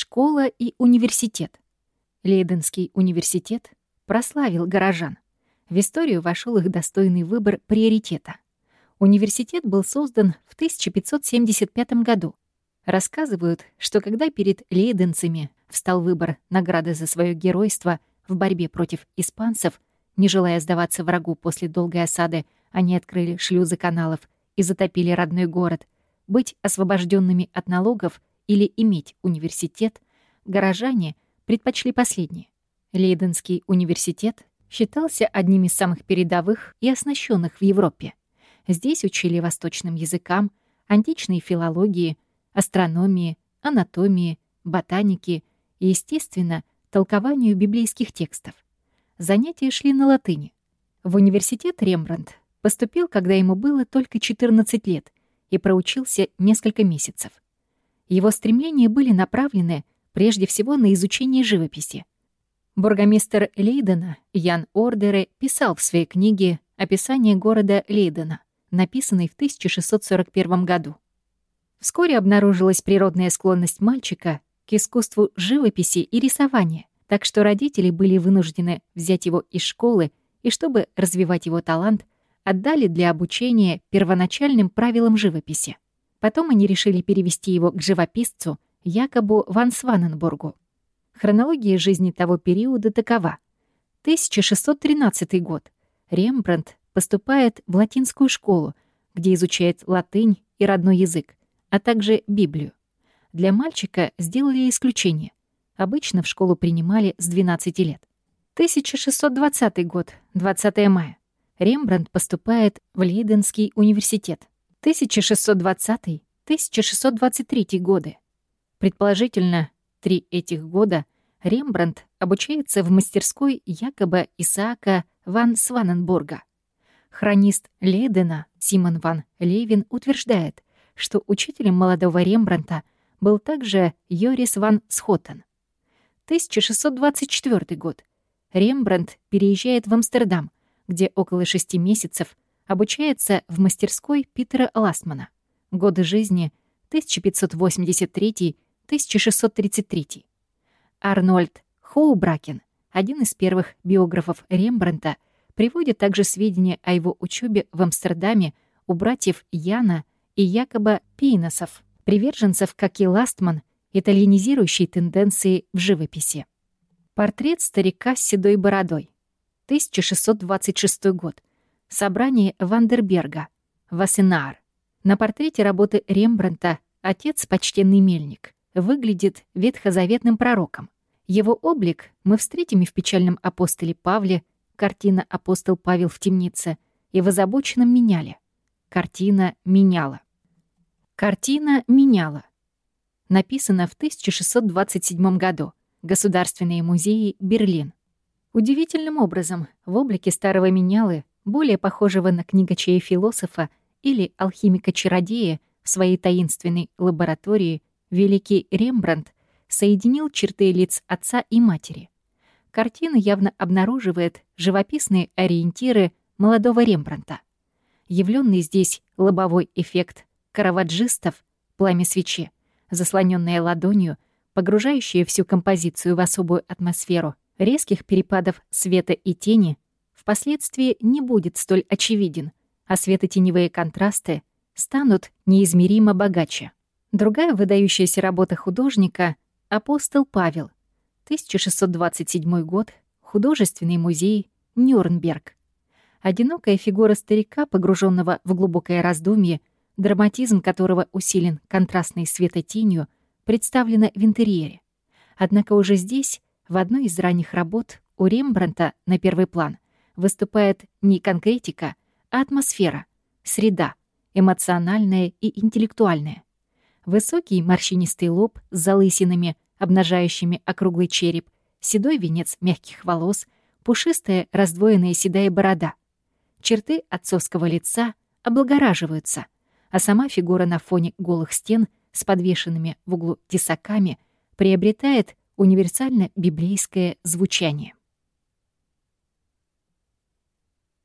Школа и университет. Лейденский университет прославил горожан. В историю вошел их достойный выбор приоритета. Университет был создан в 1575 году. Рассказывают, что когда перед лейденцами встал выбор награды за свое геройство в борьбе против испанцев, не желая сдаваться врагу после долгой осады, они открыли шлюзы каналов и затопили родной город. Быть освобожденными от налогов или иметь университет, горожане предпочли последнее. Лейденский университет считался одним из самых передовых и оснащенных в Европе. Здесь учили восточным языкам, античной филологии, астрономии, анатомии, ботаники и, естественно, толкованию библейских текстов. Занятия шли на латыни. В университет Рембрандт поступил, когда ему было только 14 лет, и проучился несколько месяцев. Его стремления были направлены прежде всего на изучение живописи. Бургомистр Лейдена Ян Ордере писал в своей книге «Описание города Лейдена», написанной в 1641 году. Вскоре обнаружилась природная склонность мальчика к искусству живописи и рисования, так что родители были вынуждены взять его из школы и, чтобы развивать его талант, отдали для обучения первоначальным правилам живописи. Потом они решили перевести его к живописцу Якобу ван Сваненбургу. Хронология жизни того периода такова. 1613 год. Рембрандт поступает в латинскую школу, где изучает латынь и родной язык, а также Библию. Для мальчика сделали исключение. Обычно в школу принимали с 12 лет. 1620 год, 20 мая. Рембрандт поступает в Лейденский университет. 1620-1623 годы. Предположительно, три этих года Рембрандт обучается в мастерской якобы Исаака ван Сваненбурга. Хронист Лейдена Симон ван Левин утверждает, что учителем молодого Рембрандта был также Йорис ван Схоттен. 1624 год. Рембрандт переезжает в Амстердам, где около шести месяцев обучается в мастерской Питера Ластмана. Годы жизни 1583-1633. Арнольд Хоубракен, один из первых биографов Рембрандта, приводит также сведения о его учебе в Амстердаме у братьев Яна и Якоба Пейносов, приверженцев, как и Ластман, итальянизирующей тенденции в живописи. Портрет старика с седой бородой. 1626 год. Собрание Вандерберга. Вассенаар. На портрете работы Рембранта отец, почтенный мельник, выглядит ветхозаветным пророком. Его облик мы встретим и в печальном апостоле Павле, картина «Апостол Павел в темнице», и в озабоченном меняле. Картина меняла. Картина меняла. Написано в 1627 году. Государственные музеи, Берлин. Удивительным образом в облике старого менялы, более похожего на книгачея-философа или алхимика-чародея в своей таинственной лаборатории, великий Рембрандт соединил черты лиц отца и матери. Картина явно обнаруживает живописные ориентиры молодого Рембрандта. Явленный здесь лобовой эффект караваджистов, пламя свечи, заслоненная ладонью, погружающая всю композицию в особую атмосферу, резких перепадов света и тени впоследствии не будет столь очевиден, а светотеневые контрасты станут неизмеримо богаче. Другая выдающаяся работа художника — «Апостол Павел», 1627 год, художественный музей, Нюрнберг. Одинокая фигура старика, погруженного в глубокое раздумье, драматизм которого усилен контрастной светотенью, представлена в интерьере. Однако уже здесь, в одной из ранних работ, у Рембранта на первый план выступает не конкретика, а атмосфера, среда, эмоциональная и интеллектуальная. Высокий морщинистый лоб с залысинами, обнажающими округлый череп, седой венец мягких волос, пушистая раздвоенная седая борода. Черты отцовского лица облагораживаются — а сама фигура на фоне голых стен с подвешенными в углу тесаками приобретает универсально библейское звучание.